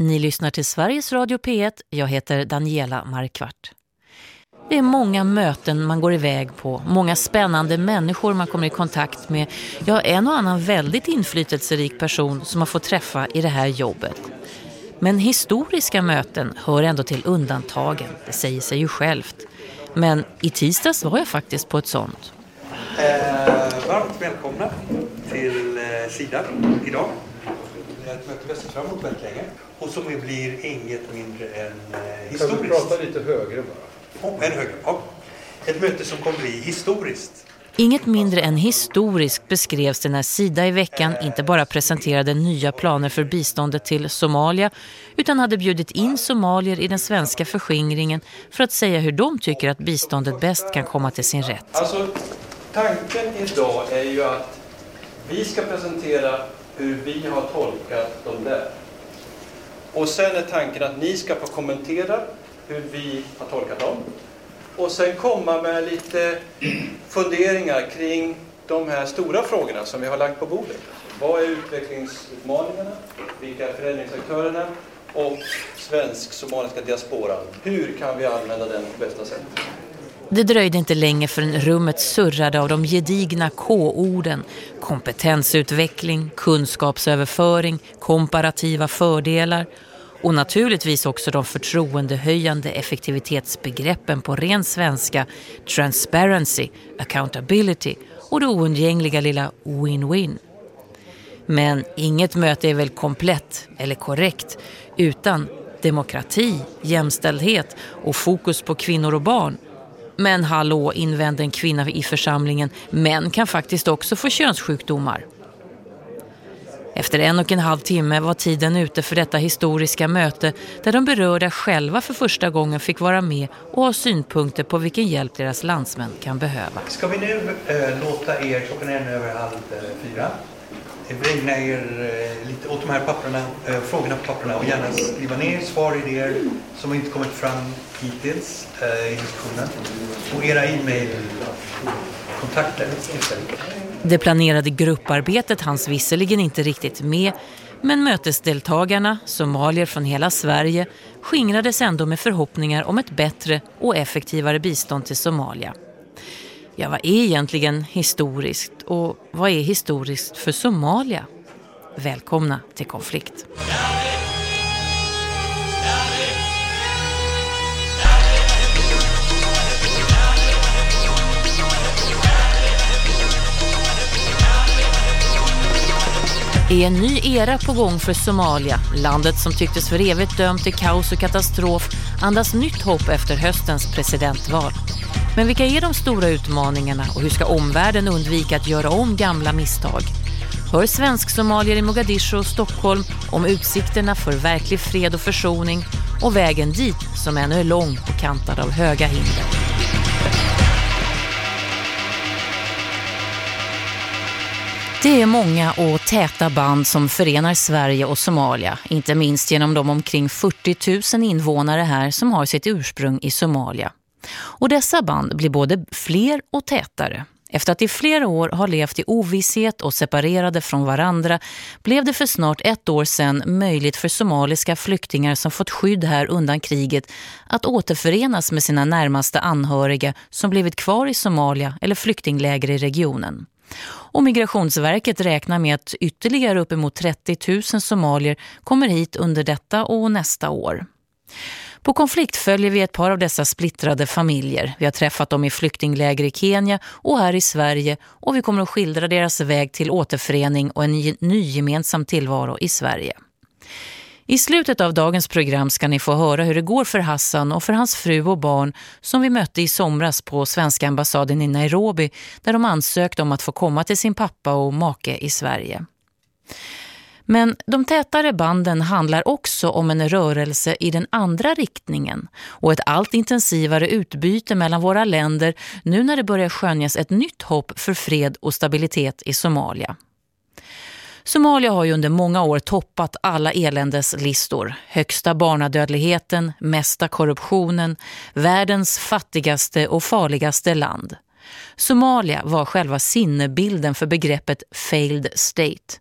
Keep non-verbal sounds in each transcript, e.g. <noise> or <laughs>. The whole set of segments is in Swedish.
Ni lyssnar till Sveriges Radio P1. Jag heter Daniela Markvart. Det är många möten man går iväg på, många spännande människor man kommer i kontakt med. Ja, en och annan väldigt inflytelserik person som man får träffa i det här jobbet. Men historiska möten hör ändå till undantagen, det säger sig ju självt. Men i tisdags var jag faktiskt på ett sånt. Eh, varmt välkomna till eh, Sida idag. Det är ett möte vi har sett fram emot väldigt länge och som blir inget mindre än eh, historiskt. Kan du prata lite högre bara? Oh, än högre, ja. Ett möte som kommer bli historiskt. Inget mindre än historiskt beskrevs det när Sida i veckan inte bara presenterade nya planer för biståndet till Somalia utan hade bjudit in somalier i den svenska förskingringen för att säga hur de tycker att biståndet bäst kan komma till sin rätt. Alltså, tanken idag är ju att vi ska presentera hur vi har tolkat de där. Och sen är tanken att ni ska få kommentera hur vi har tolkat dem. Och sen komma med lite funderingar kring de här stora frågorna som vi har lagt på bordet. Vad är utvecklingsutmaningarna? Vilka är förändringsaktörerna? Och svensk-somaliska diasporan. Hur kan vi använda den på bästa sätt? Det dröjde inte länge förrän rummet surrade av de gedigna K-orden. Kompetensutveckling, kunskapsöverföring, komparativa fördelar och naturligtvis också de förtroendehöjande effektivitetsbegreppen på ren svenska transparency, accountability och det oundgängliga lilla win-win. Men inget möte är väl komplett eller korrekt utan demokrati, jämställdhet och fokus på kvinnor och barn. Men hallå, invände en kvinna i församlingen, män kan faktiskt också få könssjukdomar. Efter en och en halv timme var tiden ute för detta historiska möte där de berörda själva för första gången fick vara med och ha synpunkter på vilken hjälp deras landsmän kan behöva. Ska vi nu eh, låta er, klockan är över halv eh, fyra, ägna er eh, lite åt de här papperna, eh, frågorna på papperna och gärna skriva ner svar, idéer som inte kommit fram hittills eh, i diskussionen och era e-mail-kontakter. Det planerade grupparbetet hanns visserligen inte riktigt med men mötesdeltagarna, somalier från hela Sverige, skingrades ändå med förhoppningar om ett bättre och effektivare bistånd till Somalia. Ja, vad är egentligen historiskt och vad är historiskt för Somalia? Välkomna till konflikt. Är en ny era på gång för Somalia. Landet som tycktes för evigt dömt till kaos och katastrof andas nytt hopp efter höstens presidentval. Men vilka är de stora utmaningarna och hur ska omvärlden undvika att göra om gamla misstag? Hör svensk-somalier i Mogadishu och Stockholm om utsikterna för verklig fred och försoning och vägen dit som ännu är lång och kantad av höga hinder. Det är många och täta band som förenar Sverige och Somalia, inte minst genom de omkring 40 000 invånare här som har sitt ursprung i Somalia. Och dessa band blir både fler och tätare. Efter att i flera år har levt i ovisshet och separerade från varandra blev det för snart ett år sedan möjligt för somaliska flyktingar som fått skydd här undan kriget att återförenas med sina närmaste anhöriga som blivit kvar i Somalia eller flyktingläger i regionen. Och Migrationsverket räknar med att ytterligare uppemot 30 000 somalier kommer hit under detta och nästa år. På konflikt följer vi ett par av dessa splittrade familjer. Vi har träffat dem i flyktingläger i Kenya och här i Sverige och vi kommer att skildra deras väg till återförening och en ny gemensam tillvaro i Sverige. I slutet av dagens program ska ni få höra hur det går för Hassan och för hans fru och barn som vi mötte i somras på svenska ambassaden i Nairobi där de ansökte om att få komma till sin pappa och make i Sverige. Men de tätare banden handlar också om en rörelse i den andra riktningen och ett allt intensivare utbyte mellan våra länder nu när det börjar skönjas ett nytt hopp för fred och stabilitet i Somalia. Somalia har ju under många år toppat alla eländeslistor. Högsta barnadödligheten, mesta korruptionen, världens fattigaste och farligaste land. Somalia var själva sinnebilden för begreppet failed state.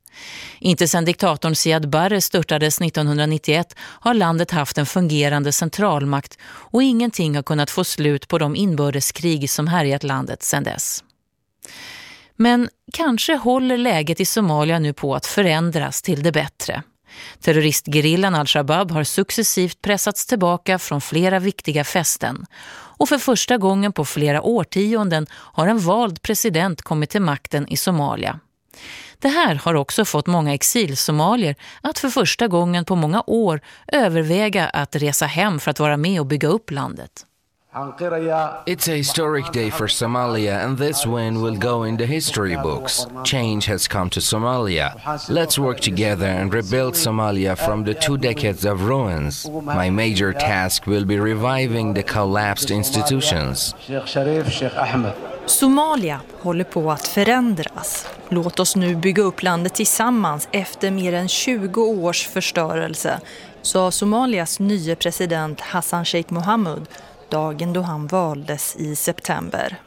Inte sedan diktatorn Siad Barre störtades 1991 har landet haft en fungerande centralmakt och ingenting har kunnat få slut på de inbördeskrig som härjat landet sedan dess. Men kanske håller läget i Somalia nu på att förändras till det bättre. Terroristgerillan al-Shabaab har successivt pressats tillbaka från flera viktiga fästen. Och för första gången på flera årtionden har en vald president kommit till makten i Somalia. Det här har också fått många exilsomalier att för första gången på många år överväga att resa hem för att vara med och bygga upp landet. It's a historic day for Somalia, and this win will go in the history books. Change has come to Somalia. Let's work together and rebuild Somalia from the two decades of ruins. My major task will be reviving the collapsed institutions. Somalia håller på att förändras. Låt oss nu bygga upp landet tillsammans efter mer än 20 års förstörelse, sa Somalias nya president Hassan Sheikh Mohamud dagen då han valdes i september.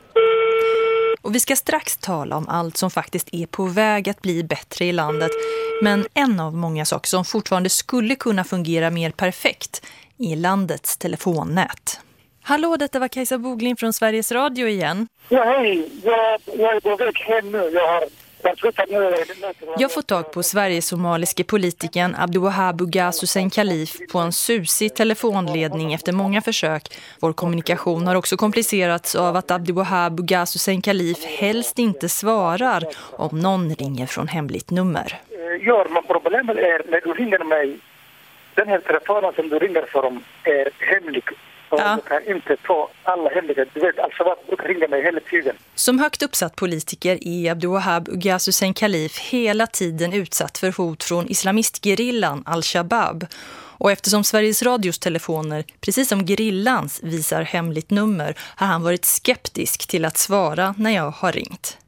Och vi ska strax tala om allt som faktiskt är på väg att bli bättre i landet. Men en av många saker som fortfarande skulle kunna fungera mer perfekt är landets telefonnät. Hallå, detta var Kajsa Boglin från Sveriges Radio igen. Ja, hej. Jag, jag är på väg hem nu. Jag har jag får tag på Sveriges somaliske politikern Abduwahab Ugas Hussein Khalif på en susig telefonledning efter många försök. Vår kommunikation har också komplicerats av att Abduwahab Ugas Hussein Khalif helst inte svarar om någon ringer från hemligt nummer. Eh, ja, men problemet är när du ringer mig, den här telefonen som du ringer från är hemlig Ja. Du kan inte ta alla hemliga. Du vet, alltså vad brukar ringa mig hela tiden. Som högt uppsatt politiker är Abduwahab Ugas Hussein Khalif hela tiden utsatt för hot från islamistgerillan al-Shabaab. Och eftersom Sveriges Radios telefoner, precis som gerillans, visar hemligt nummer har han varit skeptisk till att svara när jag har ringt.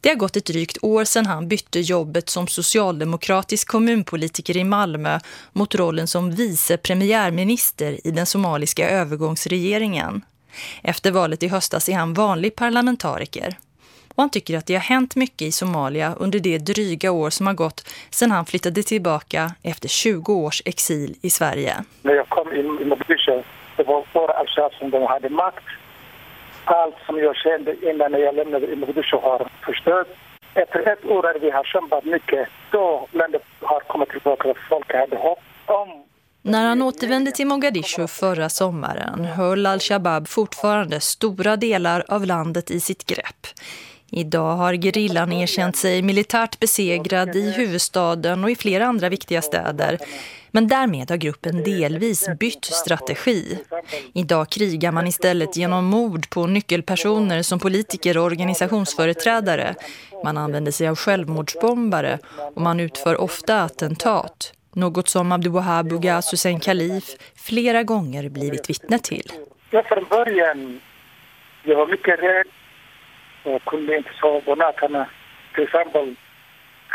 Det har gått ett drygt år sedan han bytte jobbet som socialdemokratisk kommunpolitiker i Malmö mot rollen som vice premiärminister i den somaliska övergångsregeringen. Efter valet i höstas är han vanlig parlamentariker. Och han tycker att det har hänt mycket i Somalia under det dryga år som har gått sedan han flyttade tillbaka efter 20 års exil i Sverige. När jag kom in i Mogadishu, det var bara al som de hade makt allt som jag kände innan jag lämnade Mogadishu har förstört. Efter ett år har vi har kämpat mycket, då landet har kommit tillbaka och folk hade hopp om när han återvände till Mogadishu förra sommaren höll al-Shabaab fortfarande stora delar av landet i sitt grepp. Idag har gerillan erkänt sig militärt besegrad i huvudstaden och i flera andra viktiga städer. Men därmed har gruppen delvis bytt strategi. Idag krigar man istället genom mord på nyckelpersoner som politiker och organisationsföreträdare. Man använder sig av självmordsbombare och man utför ofta attentat. Något som Abduwahab Ugas Hussein Khalif flera gånger blivit vittne till. Ja, från början jag var mycket rädd och kunde inte sova på nätterna. Till exempel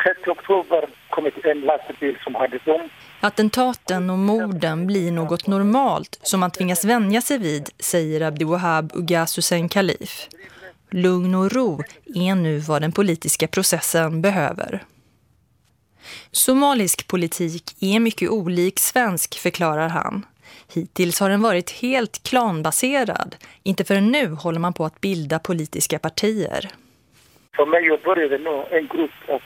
6 oktober kom en lastbil som hade dom. Attentaten och morden blir något normalt som man tvingas vänja sig vid, säger Abdiwahab Ugas Hussein Khalif. Lugn och ro är nu vad den politiska processen behöver. Somalisk politik är mycket olik svensk, förklarar han. Hittills har den varit helt klanbaserad. Inte förrän nu håller man på att bilda politiska partier. För mig började nu en grupp och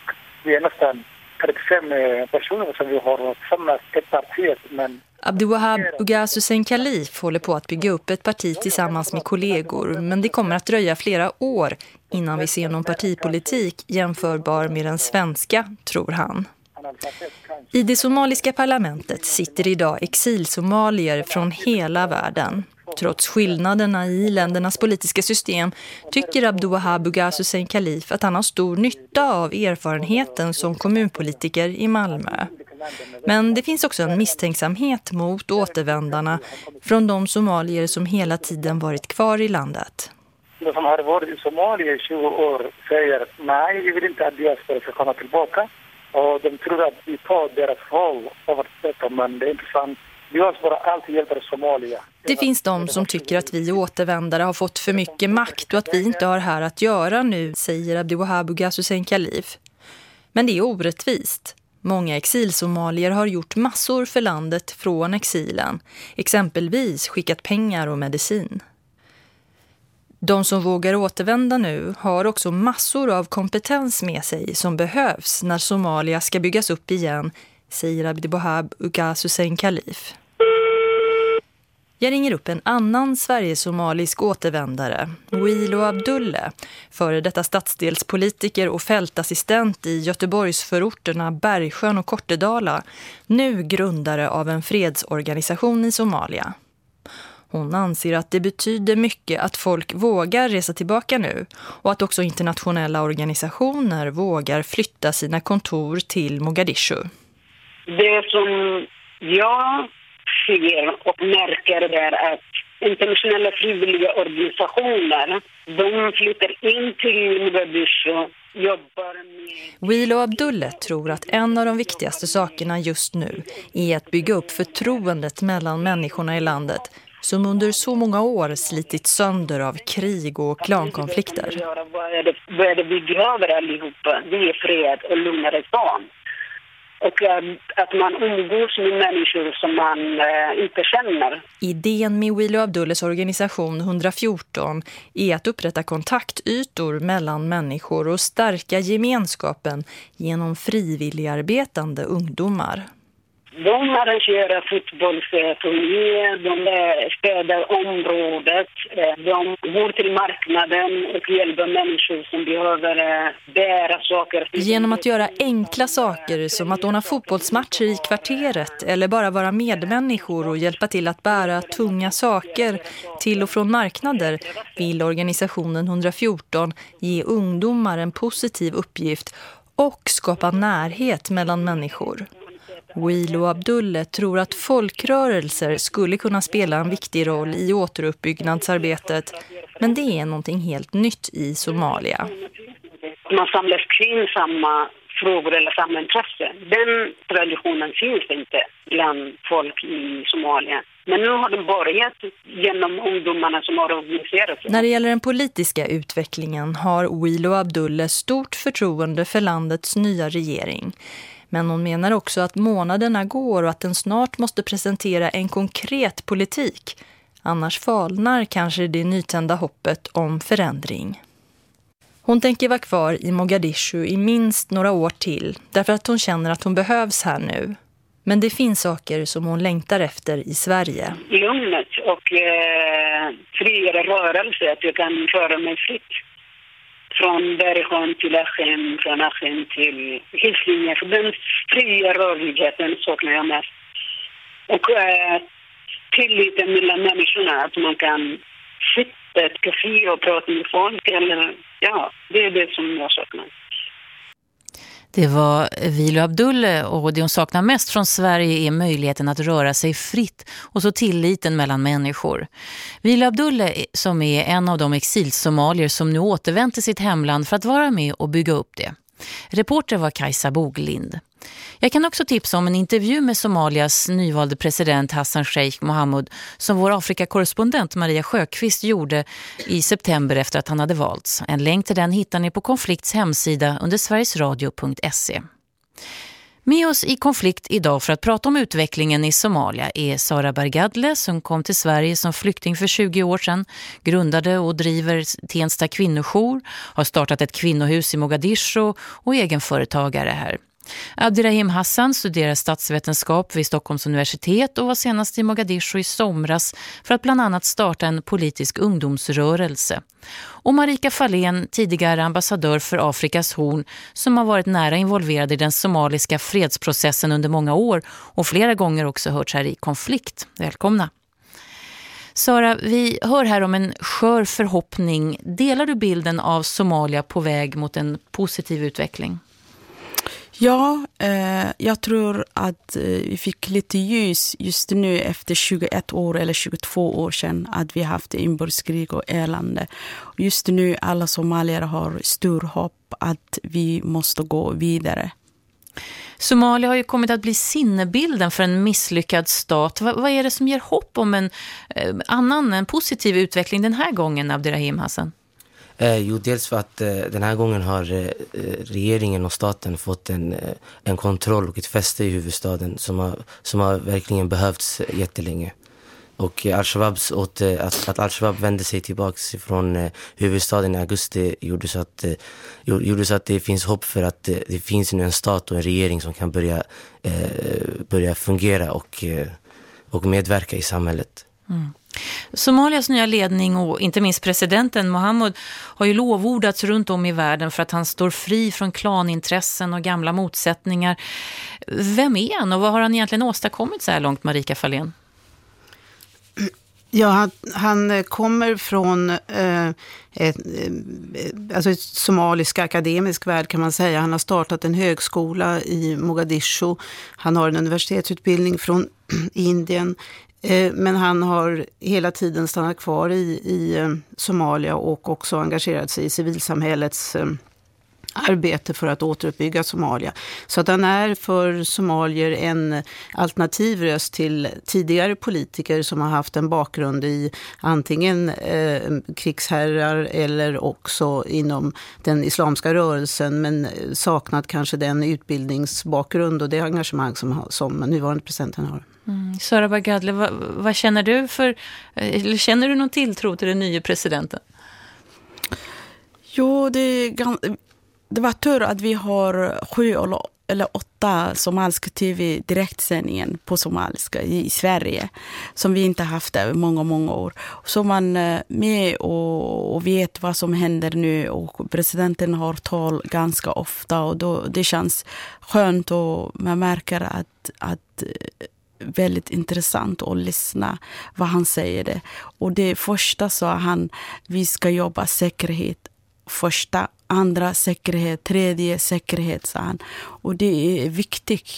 vi är nästan 35 eh, personer som vi har samlat ett partiet. Men Abduwahab Ugas Hussein Khalif håller på att bygga upp ett parti tillsammans med kollegor men det kommer att dröja flera år innan vi ser någon partipolitik jämförbar med den svenska, tror han. I det somaliska parlamentet sitter idag exilsomalier från hela världen. Trots skillnaderna i ländernas politiska system tycker Abduwahab Ugas Hussein Khalif att han har stor nytta av erfarenheten som kommunpolitiker i Malmö. Men det finns också en misstänksamhet mot återvändarna från de somalier som hela tiden varit kvar i landet. De som har varit i Somalia i 20 år säger nej, vi vill inte att deras ska komma tillbaka. Och de tror att vi tar deras roll över detta, men det är inte sant alltid hjälper Somalia. Det finns de som tycker att vi återvändare har fått för mycket makt och att vi inte har här att göra nu, säger Abdiwahab Ugas Khalif. Men det är orättvist. Många exilsomalier har gjort massor för landet från exilen. Exempelvis skickat pengar och medicin. De som vågar återvända nu har också massor av kompetens med sig som behövs när Somalia ska byggas upp igen, säger Abdibohab Ugas Hussein Khalif. Jag ringer upp en annan Sverigesomalisk återvändare, Wilo Abdulle, före detta stadsdelspolitiker och fältassistent i Göteborgsförorterna Bergsjön och Kortedala, nu grundare av en fredsorganisation i Somalia. Hon anser att det betyder mycket att folk vågar resa tillbaka nu och att också internationella organisationer vågar flytta sina kontor till Mogadishu. Det som jag ser och märker där att internationella frivilliga organisationer de flyttar in till Mogadishu. Wilo Abdulle tror att en av de viktigaste sakerna just nu är att bygga upp förtroendet mellan människorna i landet som under så många år slitit sönder av krig och klankonflikter. Vad är det, är vi behöver allihopa? Det är fred och lugnare stan. Och eh, att man umgås med människor som man eh, inte känner. Idén med Wilo Abdulles organisation 114 är att upprätta kontaktytor mellan människor och stärka gemenskapen genom frivilligarbetande ungdomar. De arrangerar fotbollsturnéer, de eh, städar området, eh, de går till marknaden och hjälper människor som behöver eh, bära saker. Genom att göra enkla saker som att ordna fotbollsmatcher i kvarteret eller bara vara medmänniskor och hjälpa till att bära tunga saker till och från marknader vill organisationen 114 ge ungdomar en positiv uppgift och skapa närhet mellan människor. Wilo Abdulle tror att folkrörelser skulle kunna spela en viktig roll i återuppbyggnadsarbetet. Men det är någonting helt nytt i Somalia. Man samlas kring samma frågor eller samma intresse. Den traditionen finns inte bland folk i Somalia. Men nu har den börjat genom ungdomarna som har organiserat sig. När det gäller den politiska utvecklingen har Wilo Abdulle stort förtroende för landets nya regering. Men hon menar också att månaderna går och att den snart måste presentera en konkret politik. Annars falnar kanske det nytända hoppet om förändring. Hon tänker vara kvar i Mogadishu i minst några år till därför att hon känner att hon behövs här nu. Men det finns saker som hon längtar efter i Sverige. Lugnet och eh, friare rörelse, att jag kan föra mig fritt från Bergsjön till Askim, från Askim till Hisingen. För den fria rörligheten saknar jag mest. Och eh, tilliten mellan människorna, att man kan sitta i ett café och prata med folk. Eller, ja, det är det som jag saknar. Det var Vilo Abdulle eh, och det hon saknar mest från Sverige är möjligheten att röra sig fritt och så tilliten mellan människor. Vilo Abdulle eh, som är en av de exilsomalier som nu återvänt till sitt hemland för att vara med och bygga upp det. Reporter var Kajsa Boglind. Jag kan också tipsa om en intervju med Somalias nyvalde president Hassan Sheikh Mohamud som vår Afrikakorrespondent Maria Sjöqvist gjorde i september efter att han hade valts. En länk till den hittar ni på Konflikts hemsida under sverigesradio.se. Med oss i konflikt idag för att prata om utvecklingen i Somalia är Sara Bergadle som kom till Sverige som flykting för 20 år sedan, grundade och driver Tensta kvinnojour, har startat ett kvinnohus i Mogadishu och egenföretagare här. Abdirahim Hassan studerar statsvetenskap vid Stockholms universitet och var senast i Mogadishu i somras för att bland annat starta en politisk ungdomsrörelse. Och Marika Fahlén, tidigare ambassadör för Afrikas horn som har varit nära involverad i den somaliska fredsprocessen under många år och flera gånger också hörts här i konflikt. Välkomna! Sara, vi hör här om en skör förhoppning. Delar du bilden av Somalia på väg mot en positiv utveckling? Ja, eh, jag tror att eh, vi fick lite ljus just nu efter 21 år eller 22 år sedan att vi haft inbördeskrig och elände. Just nu alla somalier har stor hopp att vi måste gå vidare. Somalia har ju kommit att bli sinnebilden för en misslyckad stat. Vad, vad är det som ger hopp om en eh, annan, en positiv utveckling den här gången, Abdirahim Hassan? Eh, jo, dels för att eh, den här gången har eh, eh, regeringen och staten fått en, eh, en kontroll och ett fäste i huvudstaden som har, som har verkligen behövts jättelänge. Och eh, Al-Shababs åt, eh, att, att Al-Shabab vände sig tillbaks från eh, huvudstaden i augusti gjorde så, att, eh, gjorde så att det finns hopp för att eh, det finns nu en stat och en regering som kan börja, börja fungera och, och medverka i samhället. Mm. Somalias nya ledning och inte minst presidenten Mohammed har ju lovordats runt om i världen för att han står fri från klanintressen och gamla motsättningar. Vem är han och vad har han egentligen åstadkommit så här långt, Marika Fahlén? Ja, han, han, kommer från eh, ett, eh, alltså ett somalisk akademisk värld kan man säga. Han har startat en högskola i Mogadishu. Han har en universitetsutbildning från <clears throat> Indien. Eh, men han har hela tiden stannat kvar i, i eh, Somalia och också engagerat sig i civilsamhällets eh, arbete för att återuppbygga Somalia. Så att han är för somalier en alternativ röst till tidigare politiker som har haft en bakgrund i antingen eh, krigsherrar eller också inom den islamska rörelsen men saknat kanske den utbildningsbakgrund och det engagemang som, som nuvarande presidenten har. Mm. Sara Bagadle, vad, vad, känner du för, eller känner du någon tilltro till den nya presidenten? Jo, det det var tur att vi har sju eller åtta somaliska tv direktsändningen på somaliska i Sverige som vi inte haft i många, många år. Så man är med och, och, vet vad som händer nu och presidenten har tal ganska ofta och då, det känns skönt och man märker att, att väldigt intressant att lyssna vad han säger. Det. Och det första sa han, vi ska jobba säkerhet första, andra säkerhet, tredje säkerhet, sa han. Och det är viktigt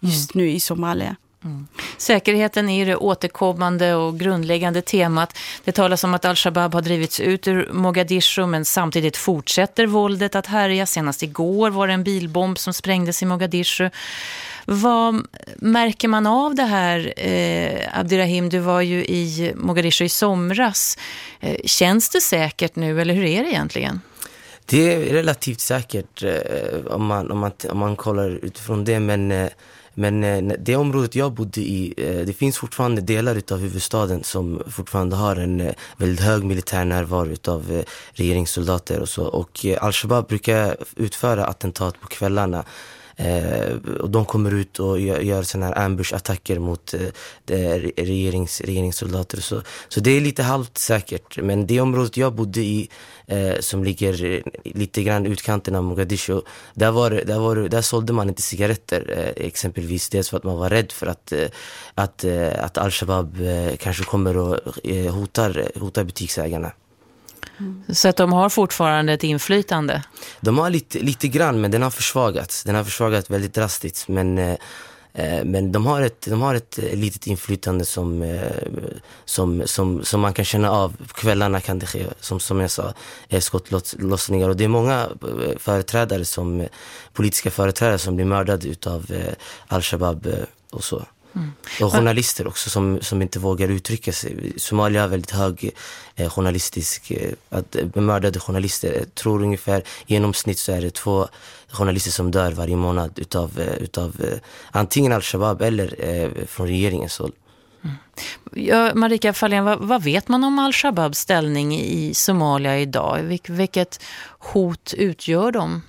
just mm. nu i Somalia. Mm. Säkerheten är det återkommande och grundläggande temat. Det talas om att al-Shabaab har drivits ut ur Mogadishu men samtidigt fortsätter våldet att härja. Senast igår var det en bilbomb som sprängdes i Mogadishu. Vad märker man av det här, eh, Abdirahim? Du var ju i Mogadishu i somras. Eh, känns det säkert nu eller hur är det egentligen? Det är relativt säkert eh, om, man, om, man, om man kollar utifrån det men eh, men eh, det området jag bodde i, eh, det finns fortfarande delar av huvudstaden som fortfarande har en eh, väldigt hög militär närvaro av eh, regeringssoldater och så. Och eh, al-Shabaab brukar utföra attentat på kvällarna Eh, och de kommer ut och gör, gör sådana här ambush-attacker mot eh, regerings, regeringssoldater. Så, så det är lite halvt säkert. Men det området jag bodde i, eh, som ligger eh, lite grann utkanten av Mogadishu, där, var, där, var, där sålde man inte cigaretter eh, exempelvis. Dels för att man var rädd för att, eh, att, eh, att al-Shabaab eh, kanske kommer och hotar, hotar butiksägarna. Mm. Så att de har fortfarande ett inflytande? De har lite, lite grann, men den har försvagats. Den har försvagats väldigt drastiskt. Men, eh, eh men de har, ett, de har ett eh, litet inflytande som, eh, som, som, som man kan känna av. På kvällarna kan det ske, som, som jag sa, eh, skottlossningar. Och det är många företrädare som, politiska företrädare som blir mördade utav al-Shabaab och så. Mm. Och journalister också som, som inte vågar uttrycka sig. Somalia har väldigt hög eh, journalistisk, eh, att, eh, mördade journalister. Jag tror ungefär i genomsnitt så är det två journalister som dör varje månad utav, eh, utav eh, antingen al-Shabaab eller eh, från regeringens håll. Mm. Ja, Marika Fahlén, vad, vad, vet man om al-Shabaabs ställning i Somalia idag? Vil, vilket hot utgör de?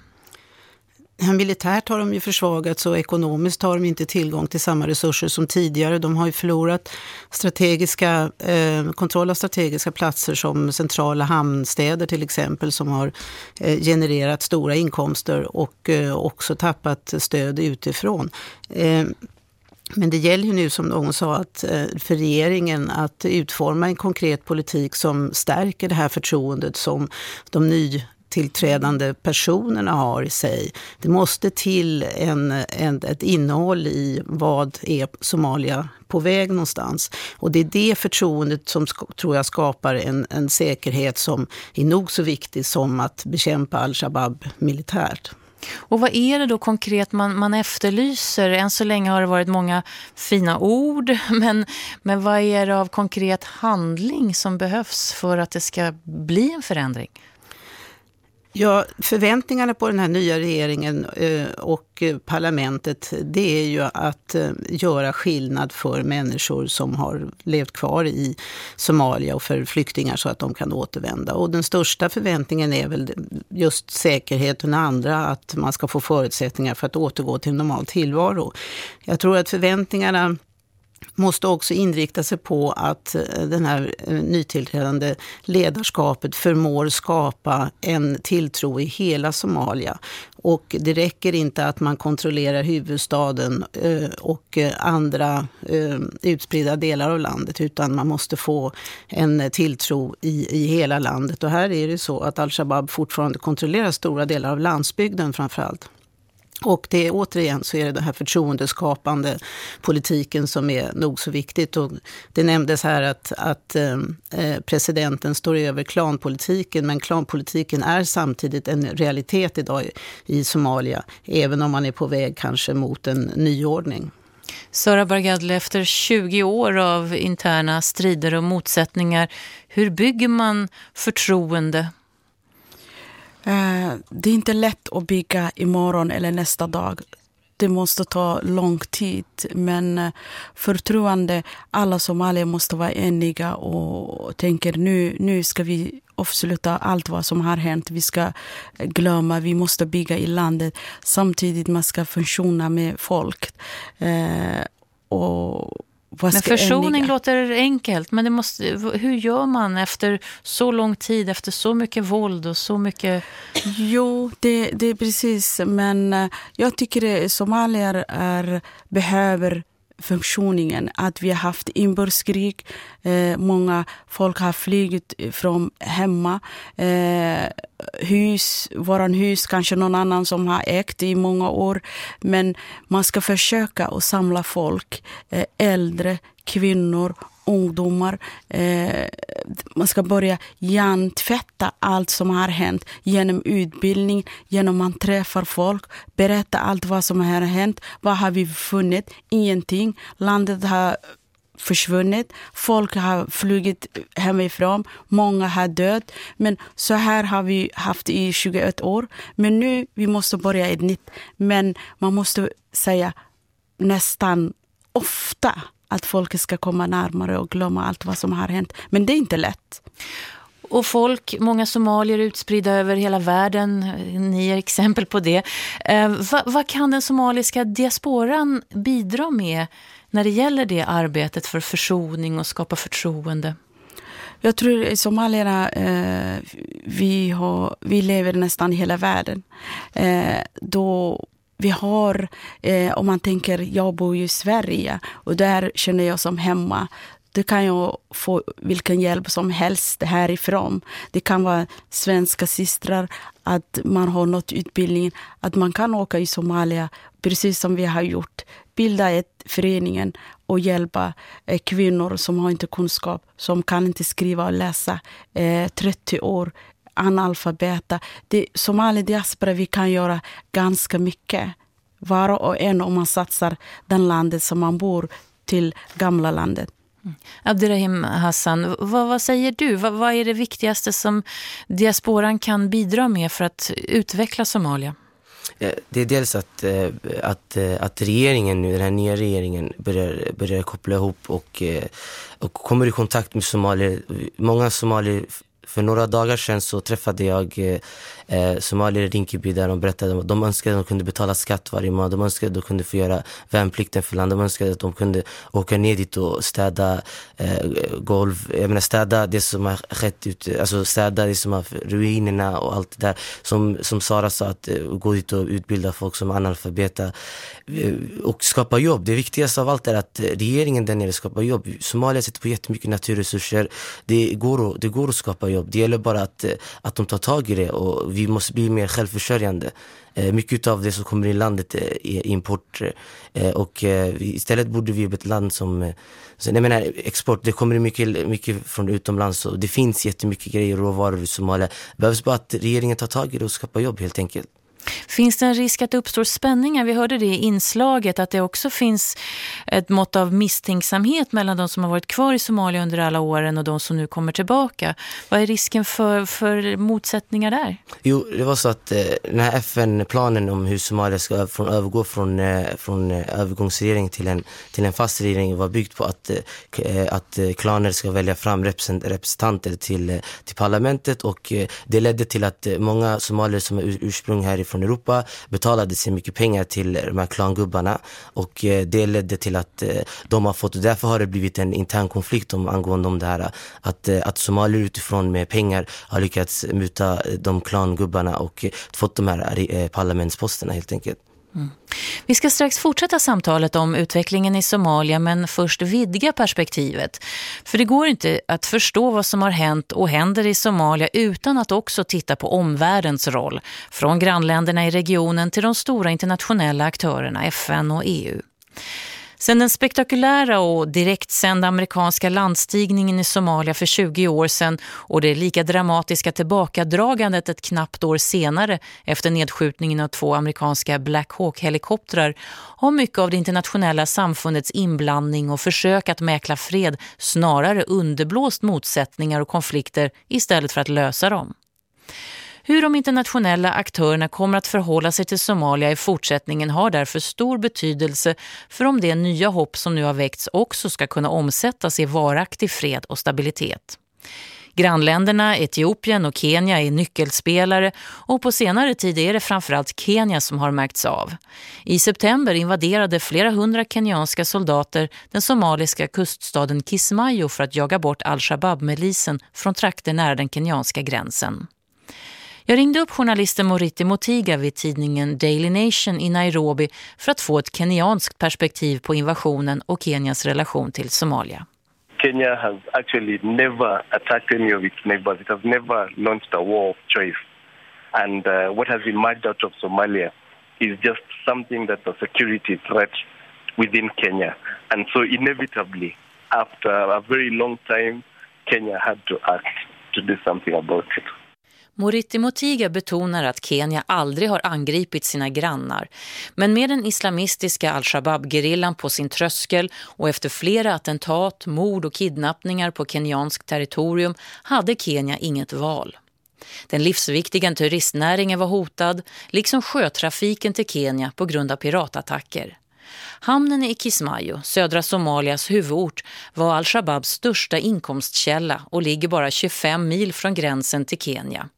Militärt har de ju försvagats och ekonomiskt har de inte tillgång till samma resurser som tidigare. De har ju förlorat strategiska, eh, kontroll av strategiska platser som centrala hamnstäder till exempel som har eh, genererat stora inkomster och eh, också tappat stöd utifrån. Eh, men det gäller ju nu som någon sa att eh, för regeringen att utforma en konkret politik som stärker det här förtroendet som de ny tillträdande personerna har i sig. Det måste till en, en, ett innehåll i vad är Somalia på väg någonstans. Och det är det förtroendet som tror jag skapar en, en säkerhet som är nog så viktig som att bekämpa al-Shabaab militärt. Och vad är det då konkret man, man efterlyser? Än så länge har det varit många fina ord, <laughs> men, men vad är det av konkret handling som behövs för att det ska bli en förändring? Ja, förväntningarna på den här nya regeringen eh, och eh, parlamentet det är ju att eh, göra skillnad för människor som har levt kvar i Somalia och för flyktingar så att de kan återvända. Och den största förväntningen är väl just säkerheten och andra att man ska få förutsättningar för att återgå till en normal tillvaro. Jag tror att förväntningarna måste också inrikta sig på att eh, den här eh, nytillträdande ledarskapet förmår skapa en tilltro i hela Somalia. Och det räcker inte att man kontrollerar huvudstaden eh, och andra utspridda delar av landet utan man måste få en tilltro i, i hela landet. Och här är det så att al-Shabaab fortfarande kontrollerar stora delar av landsbygden framförallt. Och det återigen så är det den här förtroendeskapande politiken som är nog så viktigt. Och det nämndes här att, att ehm, eh, presidenten står över klanpolitiken, men klanpolitiken är samtidigt en realitet idag i, i Somalia, även om man är på väg kanske mot en nyordning. Sara Bargadle, efter 20 år av interna strider och motsättningar, hur bygger man förtroende Eh, det är inte lätt att bygga imorgon eller nästa dag. Det måste ta lång tid. Men eh, förtroende, alla somalier måste vara eniga och tänker nu, nu ska vi avsluta allt vad som har hänt. Vi ska glömma, vi måste bygga i landet. Samtidigt man ska funktiona med folk. Eh, och men försoning låter enkelt, men det måste, hur gör man efter så lång tid, efter så mycket våld och så mycket... Jo, det, det är precis, men eh, jag tycker att somalier är, behöver funktionen att vi har haft inbördeskrig. Eh, många folk har flugit från hemma. Eh, hus, våran hus, kanske någon annan som har ägt i många år. Men man ska försöka att samla folk, eh, äldre, kvinnor ungdomar. Eh, man ska börja hjärntvätta allt som har hänt genom utbildning, genom att man träffar folk, berätta allt vad som har hänt. Vad har vi funnit? Ingenting. Landet har försvunnit. Folk har flugit hemifrån. Många har dött. Men så här har vi haft i 21 år. Men nu vi måste börja ett nytt. Men man måste säga nästan ofta att folk ska komma närmare och glömma allt vad som har hänt. Men det är inte lätt. Och folk, många somalier utspridda över hela världen, ni är exempel på det. Eh, vad, vad, kan den somaliska diasporan bidra med när det gäller det arbetet för försoning och skapa förtroende? Jag tror somalierna, eh, vi, har, vi lever nästan i hela världen. Eh, då vi har, eh, om man tänker, jag bor ju i Sverige och där känner jag som hemma. Då kan jag få vilken hjälp som helst härifrån. Det kan vara svenska systrar, att man har nått utbildning, att man kan åka i Somalia, precis som vi har gjort. Bilda ett föreningen och hjälpa eh, kvinnor som har inte kunskap, som kan inte skriva och läsa, eh, 30 år analfabeta. Det, Somali diaspora, vi kan göra ganska mycket. Var och en om man satsar den landet som man bor till gamla landet. Mm. Abdirahim Hassan, vad, vad säger du? Vad, vad, är det viktigaste som diasporan kan bidra med för att utveckla Somalia? Det är dels att, eh, att, eh, att regeringen nu, den här nya regeringen börjar, börjar koppla ihop och, eh, och kommer i kontakt med somalier. Många somalier för några dagar sedan så träffade jag eh, eh somalier i Rinkeby där de berättade att de önskade att de kunde betala skatt varje månad. De önskade att de kunde få göra värnplikten för landet. De önskade att de kunde åka ner dit och städa eh, golv. Jag menar städa det som har skett ute, alltså städa det som har ruinerna och allt det där. Som, som Sara sa, att eh, gå dit och utbilda folk som analfabeta eh, och skapa jobb. Det viktigaste av allt är att regeringen där nere skapar jobb. Somalia sitter på jättemycket naturresurser. Det går, att, det går att skapa jobb. Det gäller bara att, eh, att de tar tag i det och vi måste bli mer självförsörjande. Eh, mycket av det som kommer in i landet eh, är import och istället borde vi bli ett land som, jag menar export, det kommer mycket, mycket från utomlands och det finns jättemycket grejer, råvaror i Somalia. Det behövs bara att regeringen tar tag i det och skapar jobb helt enkelt. Finns det en risk att det uppstår spänningar? Vi hörde det i inslaget att det också finns ett mått av misstänksamhet mellan de som har varit kvar i Somalia under alla åren och de som nu kommer tillbaka. Vad är risken för, för motsättningar där? Jo, det var så att eh, den här FN-planen om hur Somalia ska från, övergå från, eh, från eh, övergångsregering till en, till en fast regering var byggt på att, eh, eh att eh, klaner ska välja fram representanter till, till parlamentet och det ledde till att många somalier som är ursprung härifrån från Europa betalade så mycket pengar till de här klangubbarna och eh, det ledde till att eh, de har fått, därför har det blivit en intern konflikt om, angående om det här att, eh, att somalier utifrån med pengar har lyckats muta de klangubbarna och fått de här parlamentsposterna helt enkelt. Mm. Vi ska strax fortsätta samtalet om utvecklingen i Somalia men först vidga perspektivet. För det går inte att förstå vad som har hänt och händer i Somalia utan att också titta på omvärldens roll. Från grannländerna i regionen till de stora internationella aktörerna FN och EU. Sedan den spektakulära och direktsända amerikanska landstigningen i Somalia för 20 år sedan och det lika dramatiska tillbakadragandet ett knappt år senare efter nedskjutningen av två amerikanska Black Hawk-helikoptrar har mycket av det internationella samfundets inblandning och försök att mäkla fred snarare underblåst motsättningar och konflikter istället för att lösa dem. Hur de internationella aktörerna kommer att förhålla sig till Somalia i fortsättningen har därför stor betydelse för om det nya hopp som nu har väckts också ska kunna omsättas i varaktig fred och stabilitet. Grannländerna Etiopien och Kenya är nyckelspelare och på senare tid är det framförallt Kenya som har märkts av. I september invaderade flera hundra kenyanska soldater den somaliska kuststaden Kismayo för att jaga bort al-Shabaab-milisen från trakter nära den kenyanska gränsen. Jag ringde upp journalisten Moriti Motiga vid tidningen Daily Nation i Nairobi för att få ett kenyanskt perspektiv på invasionen och Kenias relation till Somalia. Kenya has actually never attacked any of its neighbors. It has never launched a war of choice. And uh, what has emerged out of Somalia is just something that's a security threat within Kenya. And so inevitably, after a very long time, Kenya had to act to do something about it. Moriti Motiga betonar att Kenya aldrig har angripit sina grannar. Men med den islamistiska al-Shabaab-gerillan på sin tröskel och efter flera attentat, mord och kidnappningar på kenyanskt territorium hade Kenya inget val. Den livsviktiga turistnäringen var hotad, liksom sjötrafiken till Kenya på grund av piratattacker. Hamnen i Kismayo, södra Somalias huvudort, var al-Shabaabs största inkomstkälla och ligger bara 25 mil från gränsen till Kenya.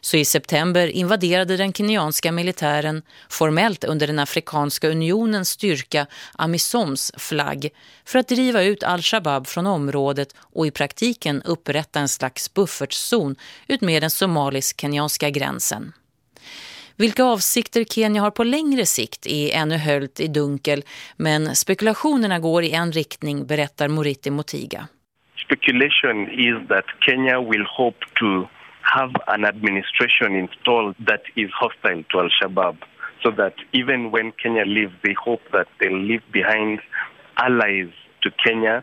Så i september invaderade den kenyanska militären formellt under den afrikanska unionens styrka Amisoms flagg för att driva ut al-Shabaab från området och i praktiken upprätta en slags buffertzon ut med den somalisk-kenyanska gränsen. Vilka avsikter Kenya har på längre sikt är ännu höljt i dunkel men spekulationerna går i en riktning, berättar Moriti Motiga. Speculation is that Kenya will hope to have an administration installed that is hostile to Al Shabaab, so that even when Kenya leaves, they hope that they'll leave behind allies to Kenya,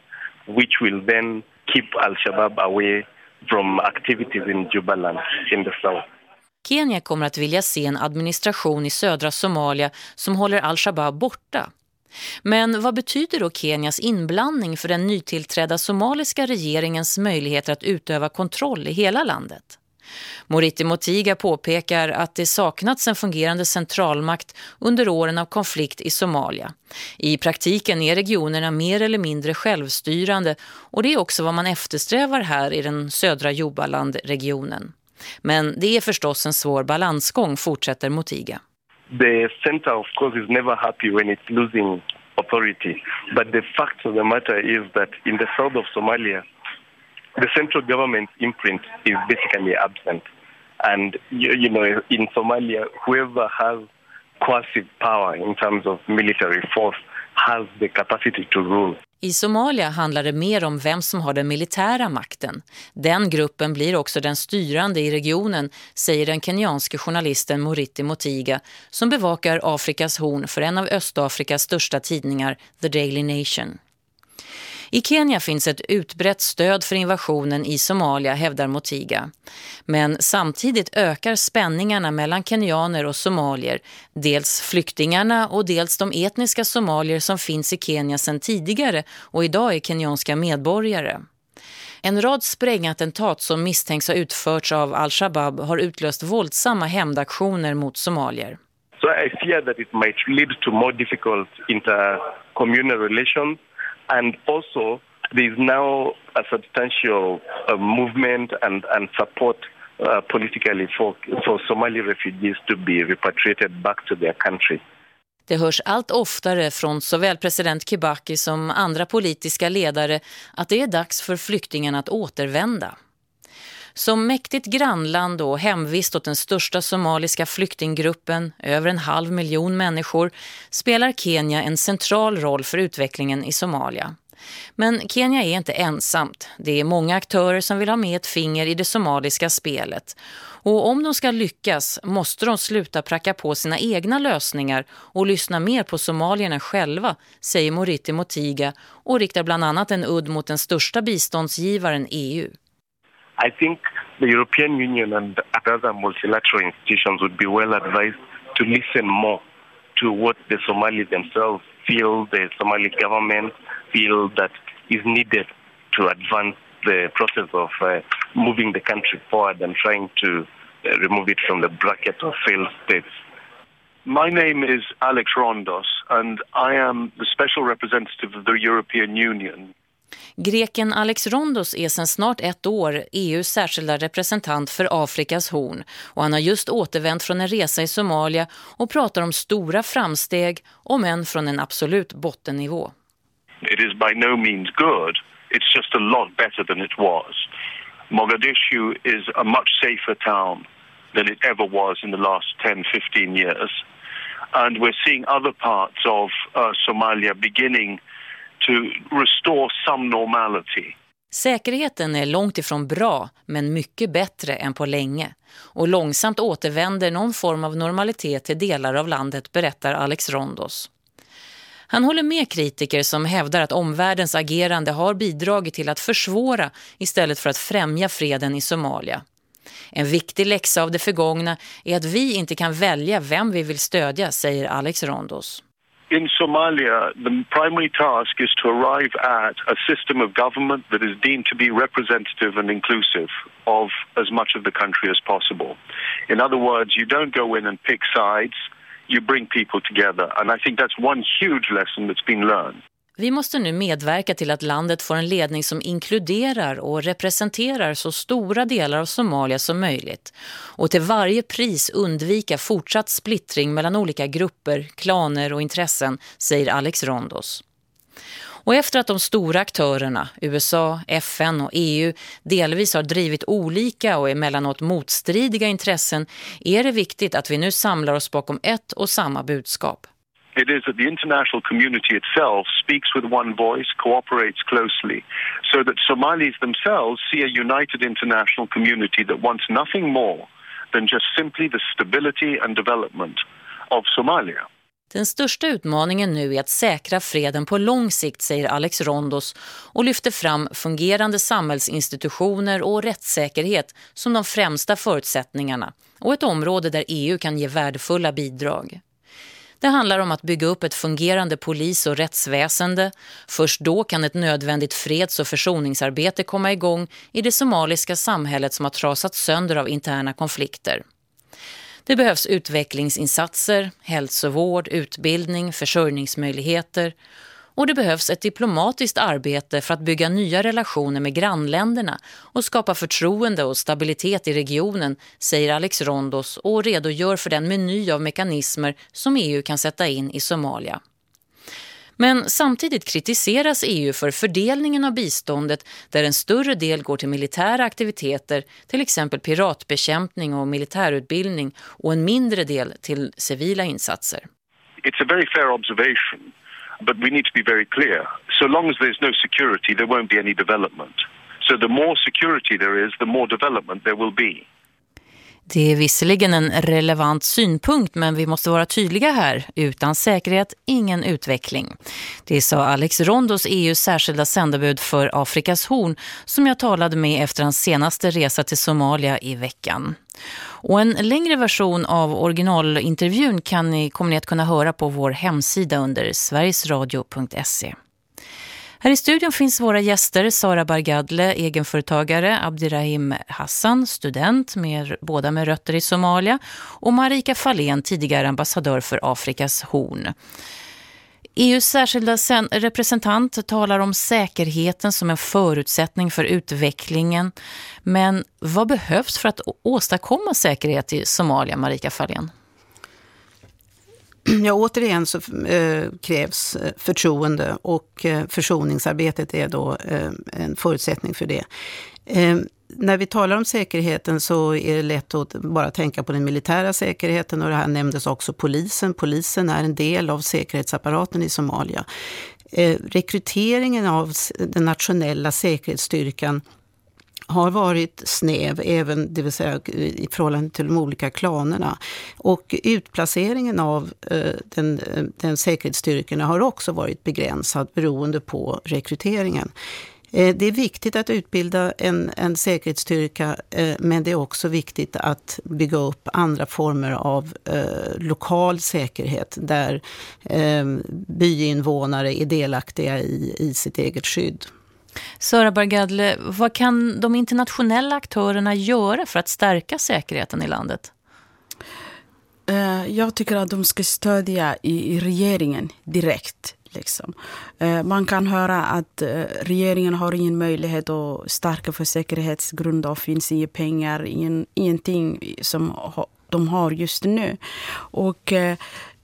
which will then keep Al Shabaab away from activities in Jubaland in the south. Kenya kommer att vilja se en administration i södra Somalia som håller al-Shabaab borta. Men vad betyder då Kenias inblandning för den nytillträdda somaliska regeringens möjligheter att utöva kontroll i hela landet? Moriti Motiga påpekar att det saknats en fungerande centralmakt under åren av konflikt i Somalia. I praktiken är regionerna mer eller mindre självstyrande och det är också vad man eftersträvar här i den södra Jobaland-regionen. Men det är förstås en svår balansgång, fortsätter Motiga. The center of course is never happy when it's losing authority. But the fact of the matter is that in the south of Somalia the central government's imprint is basically absent. And, you, you, know, in Somalia, whoever has coercive power in terms of military force has the capacity to rule. I Somalia handlar det mer om vem som har den militära makten. Den gruppen blir också den styrande i regionen, säger den kenyanske journalisten Moriti Motiga som bevakar Afrikas horn för en av Östafrikas största tidningar, The Daily Nation. I Kenya finns ett utbrett stöd för invasionen i Somalia, hävdar Motiga. Men samtidigt ökar spänningarna mellan kenyaner och somalier, dels flyktingarna och dels de etniska somalier som finns i Kenya sedan tidigare och idag är kenyanska medborgare. En rad sprängattentat som misstänks ha utförts av Al-Shabaab har utlöst våldsamma hämndaktioner mot somalier. So I fear that it might lead to more difficult intercommunal relations and also there is now a substantial uh, movement and, and support uh, politically for, for Somali refugees to be repatriated back to their country. Det hörs allt oftare från såväl president Kibaki som andra politiska ledare att det är dags för flyktingarna att återvända. Som mäktigt grannland och hemvist åt den största somaliska flyktinggruppen, över en halv miljon människor, spelar Kenya en central roll för utvecklingen i Somalia. Men Kenya är inte ensamt. Det är många aktörer som vill ha med ett finger i det somaliska spelet. Och om de ska lyckas måste de sluta pracka på sina egna lösningar och lyssna mer på somalierna själva, säger Moriti Motiga och riktar bland annat en udd mot den största biståndsgivaren EU. I think the European Union and other multilateral institutions would be well advised to listen more to what the Somalis themselves feel the Somali government feel that is needed to advance the process of uh, moving the country forward and trying to uh, remove it from the bracket of failed states. My name is Alex Rondos, and I am the special representative of the European Union. Greken Alex Rondos är sedan snart ett år EUs särskilda representant för Afrikas horn och han har just återvänt från en resa i Somalia och pratar om stora framsteg om än från en absolut bottennivå. It is by no means good. It's just a lot better than it was. Mogadishu is a much safer town than it ever was in the last 10, 15 years. And we're seeing other parts of uh, Somalia beginning to restore some normality. Säkerheten är långt ifrån bra, men mycket bättre än på länge. Och långsamt återvänder någon form av normalitet till delar av landet, berättar Alex Rondos. Han håller med kritiker som hävdar att omvärldens agerande har bidragit till att försvåra istället för att främja freden i Somalia. En viktig läxa av det förgångna är att vi inte kan välja vem vi vill stödja, säger Alex Rondos. In Somalia, the primary task is to arrive at a system of government that is deemed to be representative and inclusive of as much of the country as possible. In other words, you don't go in and pick sides, you bring people together. And I think that's one huge lesson that's been learned. Vi måste nu medverka till att landet får en ledning som inkluderar och representerar så stora delar av Somalia som möjligt och till varje pris undvika fortsatt splittring mellan olika grupper, klaner och intressen, säger Alex Rondos. Och efter att de stora aktörerna, USA, FN och EU, delvis har drivit olika och emellanåt motstridiga intressen är det viktigt att vi nu samlar oss bakom ett och samma budskap. It is that the international community itself speaks with one voice, cooperates closely, so that Somalis themselves see a united international community that wants nothing more than just simply the stability and development of Somalia. Den största utmaningen nu är att säkra freden på lång sikt, säger Alex Rondos och lyfter fram fungerande samhällsinstitutioner och rättssäkerhet som de främsta förutsättningarna och ett område där EU kan ge värdefulla bidrag. Det handlar om att bygga upp ett fungerande polis- och rättsväsende. Först då kan ett nödvändigt freds- och försoningsarbete komma igång i det somaliska samhället som har trasat sönder av interna konflikter. Det behövs utvecklingsinsatser, hälsovård, utbildning, försörjningsmöjligheter och det behövs ett diplomatiskt arbete för att bygga nya relationer med grannländerna och skapa förtroende och stabilitet i regionen, säger Alex Rondos och redogör för den meny av mekanismer som EU kan sätta in i Somalia. Men samtidigt kritiseras EU för fördelningen av biståndet där en större del går till militära aktiviteter, till exempel piratbekämpning och militärutbildning och en mindre del till civila insatser. It's a very fair observation, but we need to be very clear. So long as there's no security, there won't be any development. So the more security there is, the more development there will be. Det är visserligen en relevant synpunkt men vi måste vara tydliga här. Utan säkerhet, ingen utveckling. Det sa Alex Rondos EUs särskilda sändebud för Afrikas horn som jag talade med efter hans senaste resa till Somalia i veckan. Och en längre version av originalintervjun kan ni, kommer ni att kunna höra på vår hemsida under sverigesradio.se. Här i studion finns våra gäster Sara Bargadle, egenföretagare, Abdirahim Hassan, student, med, båda med rötter i Somalia och Marika Falén, tidigare ambassadör för Afrikas horn. EUs särskilda representant talar om säkerheten som en förutsättning för utvecklingen. Men vad behövs för att åstadkomma säkerhet i Somalia, Marika Falén? <clears throat> Ja, återigen så eh, krävs eh, förtroende och eh, försoningsarbetet är då eh, en förutsättning för det. Eh, när vi talar om säkerheten så är det lätt att bara tänka på den militära säkerheten och det här nämndes också polisen. Polisen är en del av säkerhetsapparaten i Somalia. Eh, rekryteringen av den nationella säkerhetsstyrkan har varit snäv, även det vill säga i förhållande till de olika klanerna. Och utplaceringen av eh, den, eh, den säkerhetsstyrkorna har också varit begränsad beroende på rekryteringen. Eh, det är viktigt att utbilda en, en säkerhetsstyrka eh, men det är också viktigt att bygga upp andra former av eh, lokal säkerhet där eh, byinvånare är delaktiga i, i sitt eget skydd. Sara Bargadle, vad kan de internationella aktörerna göra för att stärka säkerheten i landet? Eh, jag tycker att de ska stödja i regeringen direkt. Liksom. Eh, man kan höra att eh, regeringen har ingen möjlighet att stärka för säkerhetsgrund och finns inga pengar, ingenting som de har just nu. Och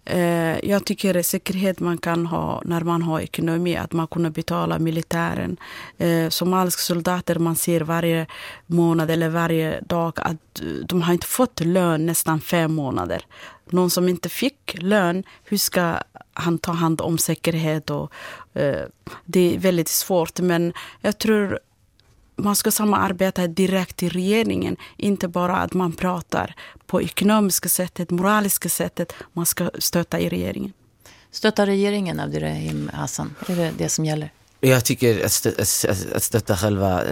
Eh, jag tycker säkerhet man kan ha när man har ekonomi, att man kan betala militären. Eh, somaliska soldater man ser varje månad eller varje dag att eh, de har inte fått lön nästan fem månader. Någon som inte fick lön, hur ska han ta hand om säkerhet? Och, eh, det är väldigt svårt, men jag tror man ska samarbeta direkt i regeringen, inte bara att man pratar på ekonomiska sättet, moraliska sättet. Man ska stötta i regeringen. Stötta regeringen, Abdirahim Hassan? Är det det som gäller? Jag tycker att, stötta, att stötta själva,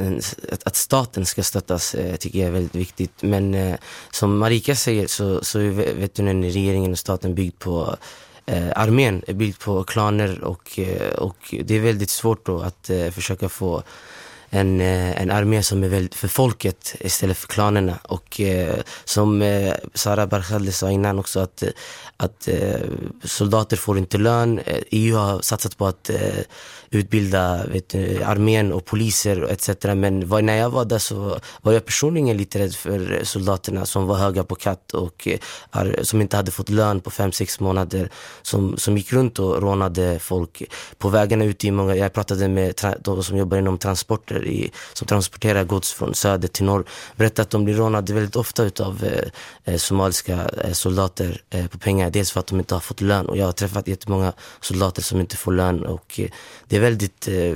att staten ska stöttas eh, tycker jag är väldigt viktigt. Men eh, som Marika säger så, så vet du, regeringen och staten byggd på eh, armén, är byggd på klaner och, och det är väldigt svårt då att försöka få en, eh, en armé som är väldigt för folket istället för klanerna. Och eh, som eh, Sara Barkhadli sa innan också att, att eh, soldater får inte lön. Eh, EU har satsat på att eh, utbilda vet, armén och poliser och etc. Men var, när jag var där så var jag personligen lite rädd för soldaterna som var höga på katt och eh, ar, som inte hade fått lön på fem sex månader. Som, som gick runt och rånade folk på vägarna ut i många, jag pratade med de som jobbar inom transporter i, som transporterar gods från söder till norr. Berättade att de blir rånade väldigt ofta utav eh, eh, somaliska eh, soldater eh, på pengar. Dels för att de inte har fått lön och jag har träffat jättemånga soldater som inte får lön och eh, det är väldigt, eh,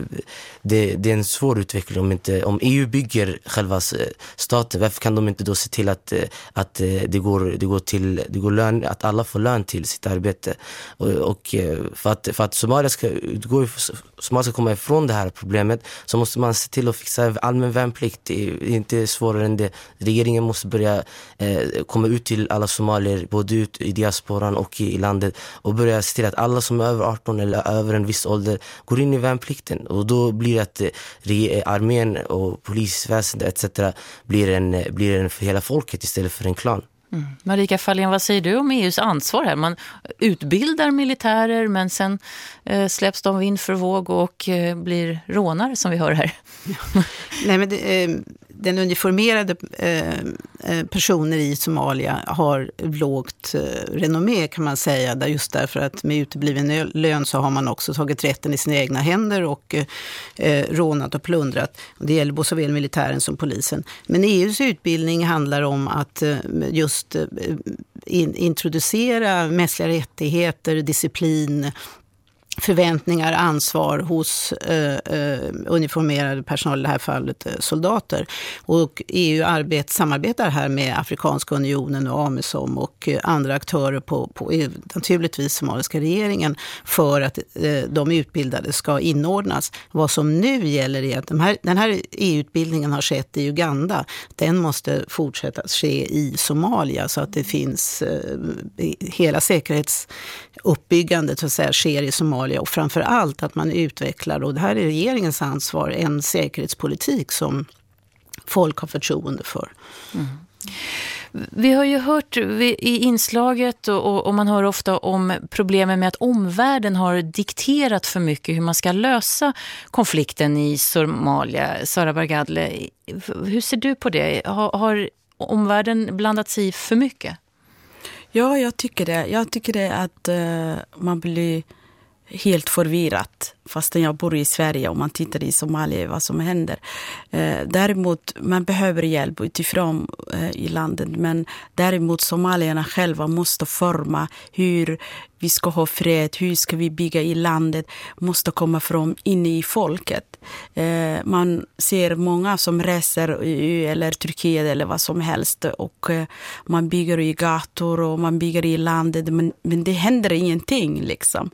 det, det, är en svår utveckling om inte, om EU bygger själva eh, staten, varför kan de inte då se till att, eh, att det går, det går till, det går lön, att alla får lön till sitt arbete och, och för att, för att Somalia ska utgå, Somalia ska komma ifrån det här problemet så måste man se till att fixa allmän värnplikt. Det är inte svårare än det. Regeringen måste börja eh, komma ut till alla somalier, både ut i diasporan och i, i landet och börja se till att alla som är över 18 eller över en viss ålder går in i värnplikten. Och då blir det att eh, armén och polisväsendet etc. blir en, blir en för hela folket istället för en klan. Mm. Marika Fallén, vad säger du om EUs ansvar här? Man utbildar militärer men sen eh, släpps de vind för våg och eh, blir rånare som vi hör här. <laughs> Nej, men det, eh, den uniformerade eh, eh, personer i Somalia har lågt eh, renommé kan man säga. Där just därför att med utebliven lön så har man också tagit rätten i sina egna händer och eh, eh rånat och plundrat. Det gäller både såväl militären som polisen. Men EUs utbildning handlar om att eh, just eh, in, introducera mänskliga rättigheter, disciplin, förväntningar, ansvar hos eh, eh, uniformerade personal, i det här fallet eh, soldater. Och EU arbet, samarbetar här med Afrikanska unionen och AMISOM och eh, andra aktörer på, på naturligtvis somaliska regeringen för att eh, de utbildade ska inordnas. Vad som nu gäller är att de här, den här EU-utbildningen har skett i Uganda. Den måste fortsätta ske i Somalia så att det finns eh, hela säkerhets uppbyggandet så att säga, sker i Somalia och framför allt att man utvecklar, och det här är regeringens ansvar, en säkerhetspolitik som folk har förtroende för. Mm. Vi har ju hört i inslaget och, man hör ofta om problemen med att omvärlden har dikterat för mycket hur man ska lösa konflikten i Somalia. Sara Bargadle, hur ser du på det? Har, har omvärlden blandat sig för mycket? Ja, jag tycker det. Jag tycker det att uh, man blir helt förvirrad fastän jag bor i Sverige och man tittar i Somalia vad som händer. Eh, däremot, man behöver hjälp utifrån eh, i landet men däremot somalierna själva måste forma hur vi ska ha fred, hur ska vi bygga i landet, måste komma från inne i folket. Eh, man ser många som reser i eller Turkiet eller vad som helst och eh, man bygger i gator och man bygger i landet men, men det händer ingenting liksom.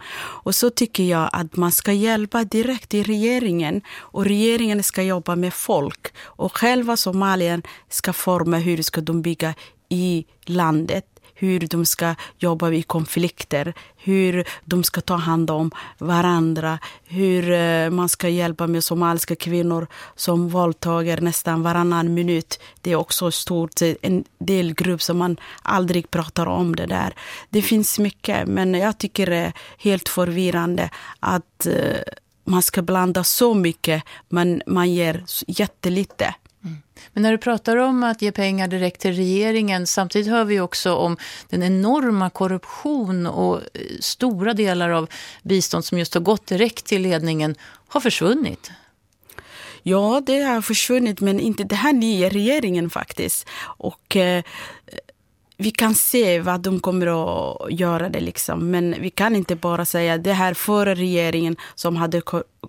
Och så tycker jag att man ska hjälpa direkt i regeringen och regeringen ska jobba med folk och själva Somalien ska forma hur ska de bygga i landet hur de ska jobba i konflikter, hur de ska ta hand om varandra, hur eh, man ska hjälpa med somaliska kvinnor som våldtager nästan varannan minut. Det är också stort, en del grupp som man aldrig pratar om det där. Det finns mycket, men jag tycker det är helt förvirrande att eh, man ska blanda så mycket, men man ger jättelite. Mm. Men när du pratar om att ge pengar direkt till regeringen, samtidigt hör vi också om den enorma korruption och eh, stora delar av bistånd som just har gått direkt till ledningen har försvunnit. Ja, det har försvunnit, men inte den här nya regeringen faktiskt. Och eh, vi kan se vad de kommer att göra det liksom. Men vi kan inte bara säga det här förra regeringen som hade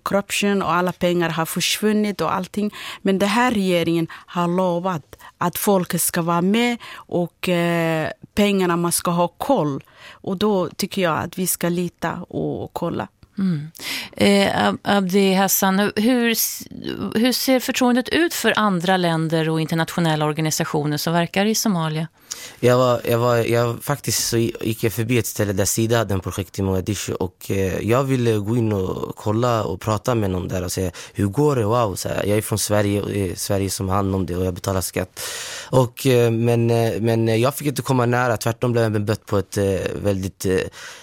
corruption och alla pengar har försvunnit och allting. Men den här regeringen har lovat att folk ska vara med och eh, pengarna man ska ha koll. Och då tycker jag att vi ska lita och kolla. Mm. Eh, Abdi Hassan, hur, hur ser förtroendet ut för andra länder och internationella organisationer som verkar i Somalia? Jag var, jag var, jag faktiskt så gick jag förbi ett ställe där Sida hade en projekt i Mogadishu och eh, jag ville gå in och kolla och prata med någon där och säga hur går det? Wow, så här, jag är från Sverige och det är Sverige som har hand om det och jag betalar skatt. Och, eh, men, eh, men jag fick inte komma nära, tvärtom blev jag bemött på ett eh, väldigt eh,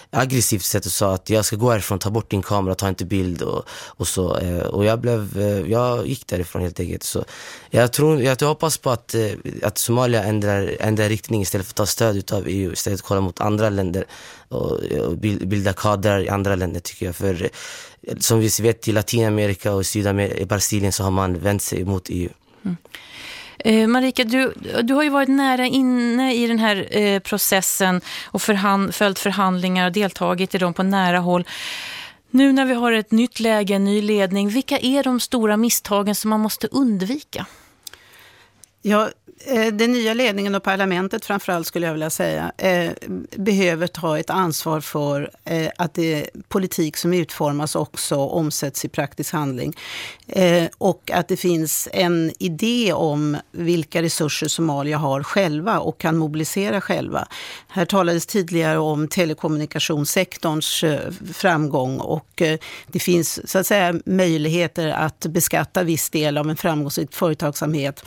aggressivt sätt och sa att jag ska gå härifrån, ta bort din kamera, ta inte bild och, och så. Och jag blev, jag gick därifrån helt enkelt. Så jag tror, jag hoppas på att, att Somalia ändrar, ändrar riktning istället för att ta stöd av EU, istället för att kolla mot andra länder och, och bilda kadrar i andra länder tycker jag. För som vi vet i Latinamerika och Sydamerika, i Brasilien så har man vänt sig mot EU. Mm. Eh, Marika, du, du har ju varit nära inne i den här eh, processen och förhand, följt förhandlingar och deltagit i dem på nära håll. Nu när vi har ett nytt läge, en ny ledning, vilka är de stora misstagen som man måste undvika? Ja, eh, den nya ledningen och parlamentet framförallt skulle jag vilja säga eh, behöver ta ett ansvar för eh, att det politik som utformas också omsätts i praktisk handling. Och att det finns en idé om vilka resurser Somalia har själva och kan mobilisera själva. Här talades tidigare om telekommunikationssektorns framgång och det finns så att säga möjligheter att beskatta viss del av en framgångsrik företagsamhet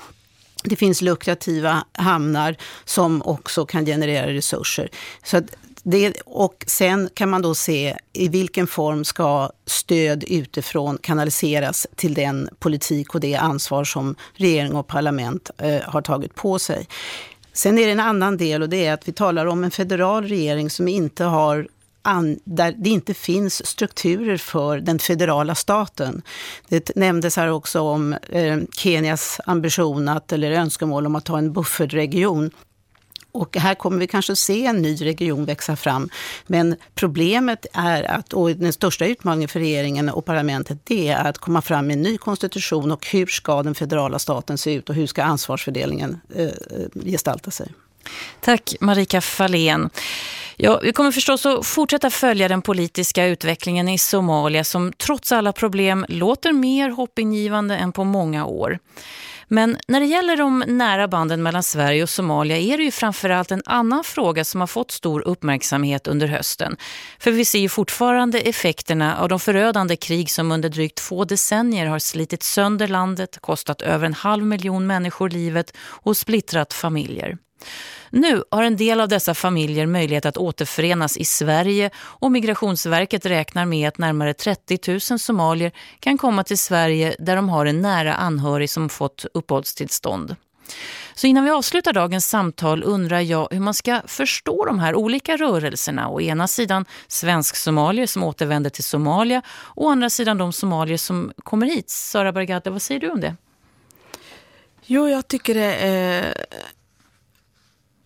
det finns lukrativa hamnar som också kan generera resurser. Så det, och sen kan man då se i vilken form ska stöd utifrån kanaliseras till den politik och det ansvar som regering och parlament eh, har tagit på sig. Sen är det en annan del och det är att vi talar om en federal regering som inte har an, där det inte finns strukturer för den federala staten. Det nämndes här också om eh, Kenias ambition att, eller önskemål om att ha en buffertregion. Och här kommer vi kanske se en ny region växa fram. Men problemet är att, och den största utmaningen för regeringen och parlamentet, det är att komma fram med en ny konstitution och hur ska den federala staten se ut och hur ska ansvarsfördelningen eh, eh gestalta sig. Tack Marika Fahlén. Ja, vi kommer förstås att fortsätta följa den politiska utvecklingen i Somalia som trots alla problem låter mer hoppingivande än på många år. Men när det gäller de nära banden mellan Sverige och Somalia är det ju framförallt en annan fråga som har fått stor uppmärksamhet under hösten. För vi ser ju fortfarande effekterna av de förödande krig som under drygt två decennier har slitit sönder landet, kostat över en halv miljon människor livet och splittrat familjer. Nu har en del av dessa familjer möjlighet att återförenas i Sverige och Migrationsverket räknar med att närmare 30 000 somalier kan komma till Sverige där de har en nära anhörig som fått uppehållstillstånd. Så innan vi avslutar dagens samtal undrar jag hur man ska förstå de här olika rörelserna. Å ena sidan svensk-somalier som återvänder till Somalia och å andra sidan de somalier som kommer hit. Sara Bargata, vad säger du om det? Jo, jag tycker det är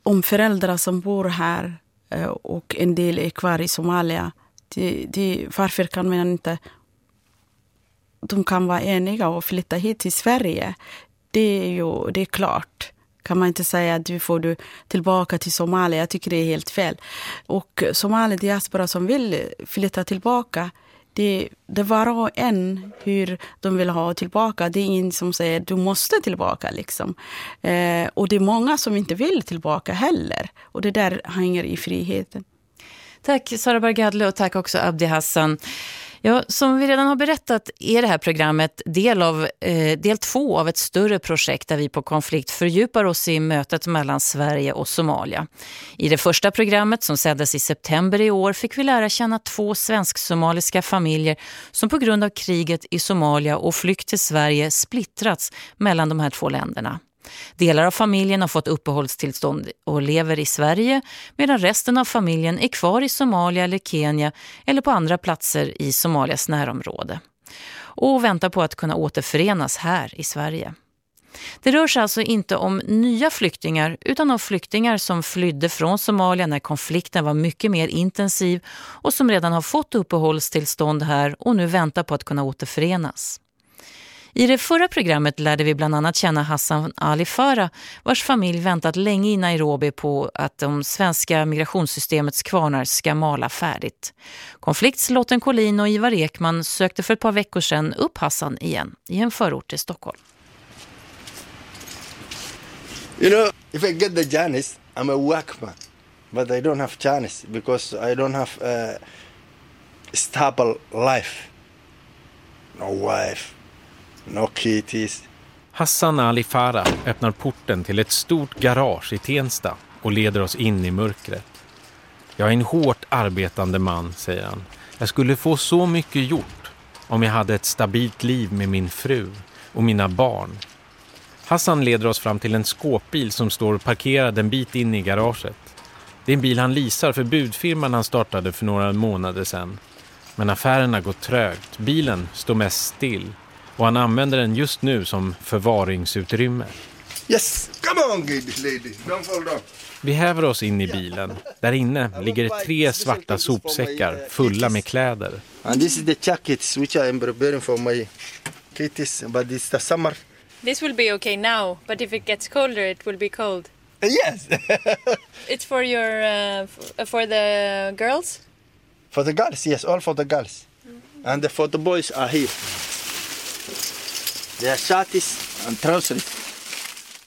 om föräldrar som bor här eh, och en del är kvar i Somalia. De, de, varför kan man inte... De kan vara eniga och flytta hit till Sverige. Det är ju det är klart. Kan man inte säga att du får du tillbaka till Somalia. Jag tycker det är helt fel. Och somalier diaspora som vill flytta tillbaka det, det var och en hur de vill ha tillbaka. Det är ingen som säger du måste tillbaka. Liksom. Eh, och det är många som inte vill tillbaka heller. Och det där hänger i friheten. Tack Sara Bargadle och tack också Abdi Hassan. Ja, som vi redan har berättat är det här programmet del, av, eh, del två av ett större projekt där vi på konflikt fördjupar oss i mötet mellan Sverige och Somalia. I det första programmet som sändes i september i år fick vi lära känna två svensk-somaliska familjer som på grund av kriget i Somalia och flykt till Sverige splittrats mellan de här två länderna. Delar av familjen har fått uppehållstillstånd och lever i Sverige medan resten av familjen är kvar i Somalia eller Kenya eller på andra platser i Somalias närområde. Och väntar på att kunna återförenas här i Sverige. Det rör sig alltså inte om nya flyktingar utan om flyktingar som flydde från Somalia när konflikten var mycket mer intensiv och som redan har fått uppehållstillstånd här och nu väntar på att kunna återförenas. I det förra programmet lärde vi bland annat känna Hassan Ali Farah vars familj väntat länge i Nairobi på att de svenska migrationssystemets kvarnar ska mala färdigt. Konfliktslotten Collin och Ivar Ekman sökte för ett par veckor sedan upp Hassan igen i en förort till Stockholm. You know, if I get the Janis, I'm a workman. But I don't have Janis because I don't have a stable life. No wife. Hassan Ali Farah öppnar porten till ett stort garage i Tensta och leder oss in i mörkret. Jag är en hårt arbetande man, säger han. Jag skulle få så mycket gjort om jag hade ett stabilt liv med min fru och mina barn. Hassan leder oss fram till en skåpbil som står parkerad en bit in i garaget. Det är en bil han lisar för budfirman han startade för några månader sedan. Men affärerna går trögt. Bilen står mest still och han använder den just nu som förvaringsutrymme. Yes, come on lady, don't fall down. Vi häver oss in i bilen. Där inne ligger tre svarta sopsäckar fulla med kläder. And this is the jackets which I am preparing for my kitties, but it's the summer. This will be okay now, but if it gets colder, it will be cold. Yes. <laughs> It's for your uh, f- for the girls. for the girls, yes, all for the girls. And the, for the boys are here. They are shirties and trousers.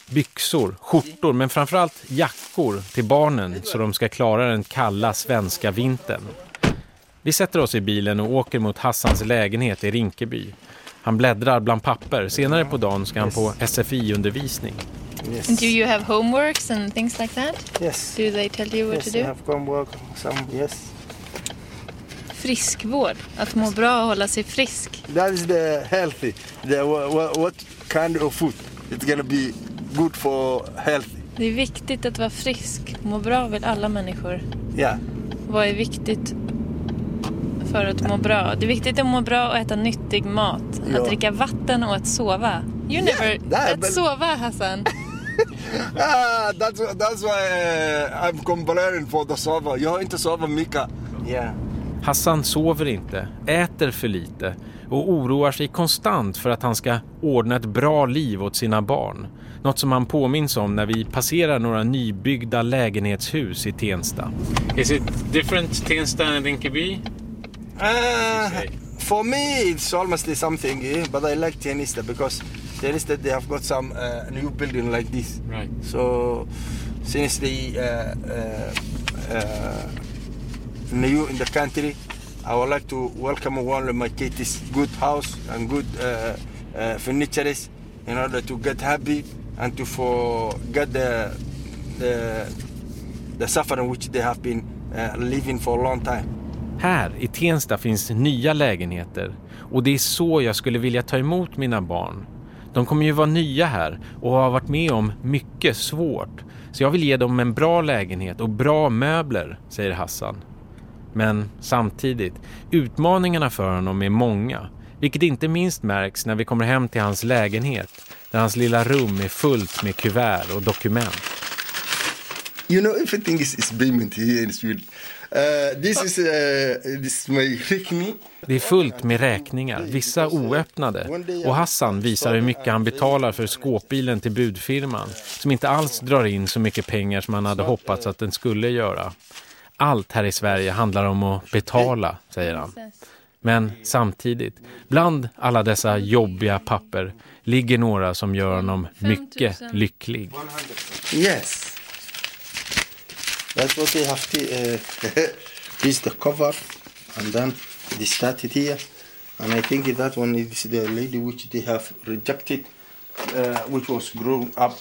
Byxor, skjortor men framförallt jackor till barnen så de ska klara den kalla svenska vintern. Vi sätter oss i bilen och åker mot Hassans lägenhet i Rinkeby. Han bläddrar bland papper. Senare på dagen ska han på SFI-undervisning. And do you have homeworks and things like that? Yes. Do they tell you what Yes, to I do? have homework, some, yes. Friskvård, att må bra och hålla sig frisk. That is the healthy. The, what, what kind of food? It's gonna be good for healthy. Det är viktigt att vara frisk. Må bra vill alla människor. Yeah. Vad är viktigt för att må bra? Det är viktigt att må bra och äta nyttig mat. Ja. Att dricka vatten och att sova. You never... nej, att men- sova, Hassan. <laughs> ah, that's, that's why uh, I'm complaining for the server. Jag har inte sovit mycket. Yeah. Hassan sover inte, äter för lite och oroar sig konstant för att han ska ordna ett bra liv åt sina barn. Något som han påminns om när vi passerar några nybyggda lägenhetshus i Tensta. Is it different Tensta and Rinkeby? Uh, for me, it's almost the same thing, eh? but I like Tenista because Tenista they have got some uh, new building like this. Right. So since they uh, uh, uh, new in the country, I would like to welcome one of my kids good house and good uh, uh, furniture in order to get happy and to forget the the, the suffering which they have been uh, living for a long time. Här i Tensta finns nya lägenheter och det är så jag skulle vilja ta emot mina barn. De kommer ju vara nya här och har varit med om mycket svårt. Så jag vill ge dem en bra lägenhet och bra möbler, säger Hassan. Men samtidigt, utmaningarna för honom är många. Vilket inte minst märks när vi kommer hem till hans lägenhet. Där hans lilla rum är fullt med kuvert och dokument. You know, everything is, is payment here in Sweden. Uh, this is, uh, this is my räkning. Det är fullt med räkningar, vissa oöppnade. Och Hassan visar hur mycket han betalar för skåpbilen till budfirman. Som inte alls drar in så mycket pengar som han hade hoppats att den skulle göra. Allt här i Sverige handlar om att betala, säger han. Men samtidigt, bland alla dessa jobbiga papper ligger några som gör honom mycket lycklig. Yes. That's what they have to, eh, <laughs> uh, this is the cover and then they started here and I think that one is the lady which they have rejected uh, which was grown up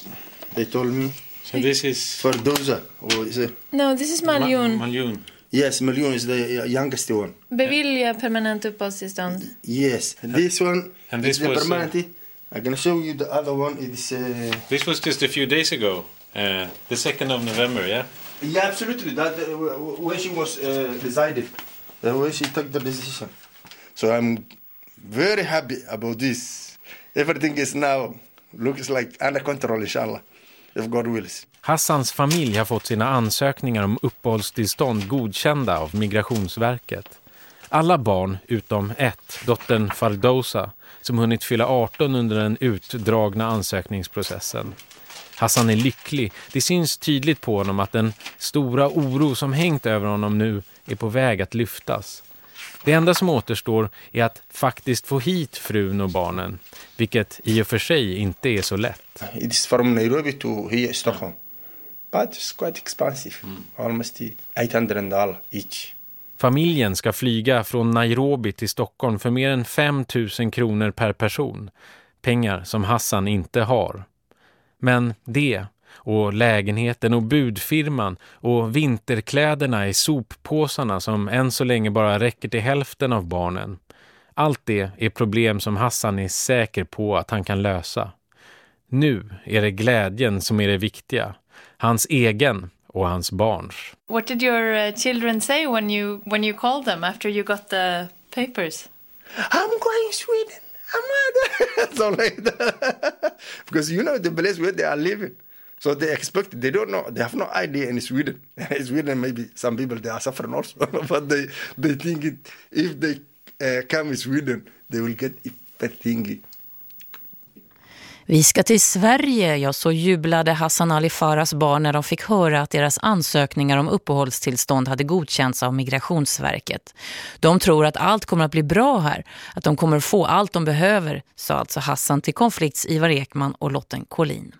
they told me So this is Ferdoza or is it No, this is Maljoun. Maljoun. Yes, Miljon is the youngest one. Bevilja permanent uppehållstillstånd. Yes, this one And this is the was, uh. I'm gonna show you the other one. It's uh, This was just a few days ago, uh, the 2nd of November, yeah? yeah, absolutely. That uh, w- w- when she was uh, decided, the way she took the decision. So I'm very happy about this. Everything is now looks like under control, inshallah, if God wills. Hassans familj har fått sina ansökningar om uppehållstillstånd godkända av Migrationsverket. Alla barn utom ett, dottern Fardosa, som hunnit fylla 18 under den utdragna ansökningsprocessen. Hassan är lycklig. Det syns tydligt på honom att den stora oro som hängt över honom nu är på väg att lyftas. Det enda som återstår är att faktiskt få hit frun och barnen, vilket i och för sig inte är så lätt. It's from Nairobi to here, Stockholm. But it's quite expensive. Almost 800 dollar each. Familjen ska flyga från Nairobi till Stockholm för mer än 5 000 kronor per person. Pengar som Hassan inte har. Men det och lägenheten och budfirman och vinterkläderna i soppåsarna som än så länge bara räcker till hälften av barnen. Allt det är problem som Hassan är säker på att han kan lösa. Nu är det glädjen som är det viktiga. Hans egen och hans barns. What did your uh, children say when you when you called them after you got the papers? I'm going Sweden. I'm out. <laughs> so like that. <laughs> because you know the place where they are living. So they expect they don't know they have no idea in Sweden. <laughs> In Sweden maybe some people they are suffering also, <laughs> but they they think it, if they uh, come to Sweden they will get everything. Vi ska till Sverige, ja så jublade Hassan Ali Faras barn när de fick höra att deras ansökningar om uppehållstillstånd hade godkänts av Migrationsverket. De tror att allt kommer att bli bra här, att de kommer få allt de behöver, sa alltså Hassan till konflikts Ivar Ekman och Lotten Collin.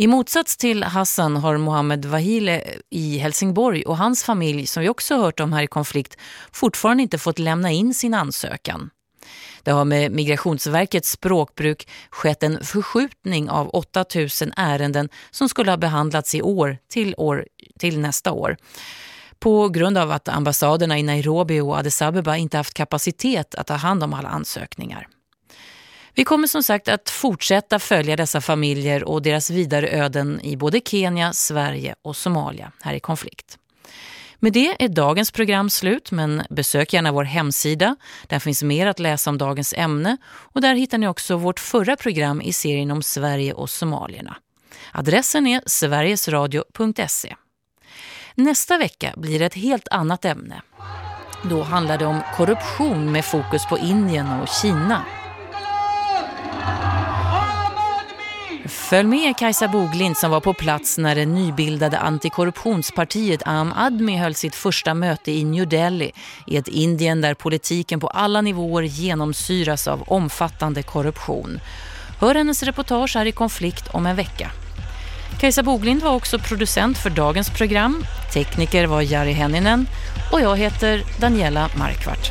I motsats till Hassan har Mohammed Wahile i Helsingborg och hans familj, som vi också hört om här i konflikt, fortfarande inte fått lämna in sin ansökan. Det har med Migrationsverkets språkbruk skett en förskjutning av 8000 ärenden som skulle ha behandlats i år till, år till nästa år. På grund av att ambassaderna i Nairobi och Addis Abeba inte haft kapacitet att ta hand om alla ansökningar. Vi kommer som sagt att fortsätta följa dessa familjer och deras vidare öden i både Kenya, Sverige och Somalia här i konflikt. Med det är dagens program slut men besök gärna vår hemsida. Där finns mer att läsa om dagens ämne och där hittar ni också vårt förra program i serien om Sverige och somalierna. Adressen är sverigesradio.se. Nästa vecka blir det ett helt annat ämne. Då handlar det om korruption med fokus på Indien och Kina. Följ med Kajsa Boglind som var på plats när det nybildade antikorruptionspartiet Aam Admi höll sitt första möte i New Delhi i ett Indien där politiken på alla nivåer genomsyras av omfattande korruption. Hör hennes reportage här i Konflikt om en vecka. Kajsa Boglind var också producent för dagens program. Tekniker var Jari Henninen och jag heter Daniela Markvart.